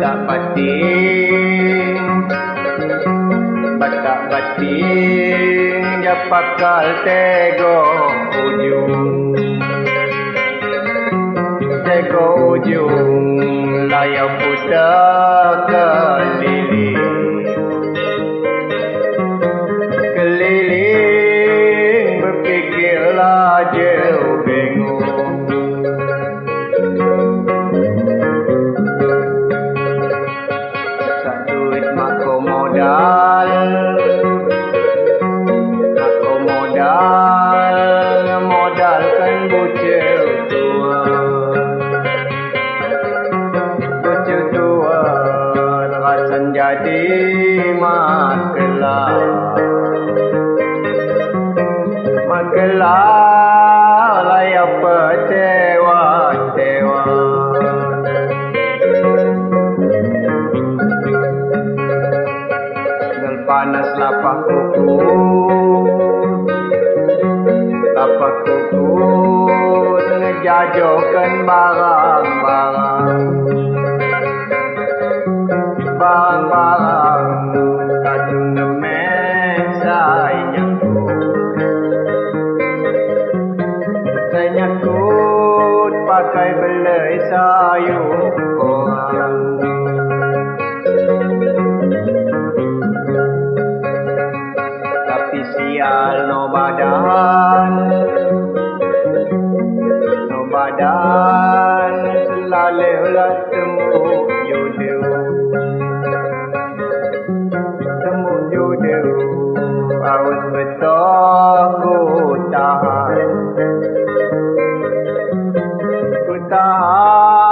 dapat di pakal tego ujung? Tego ujung Layar putar keliling. Keliling Berfikirlah jauh bingung. Tak duit mako Modalkan bocil tua. Bocil tua Rasan jadi makelar Makelar Layak petewa-tewa Tinggal panas lapak kuku ngajokkan barang-barang Barang-barang kacung nemen sayangku Sayangku pakai belai sayur orang. Tapi sial no badan. đàn là lều là tâm hồn yêu đều tâm hồn yêu đều ao vật đó cô ta. Cô ta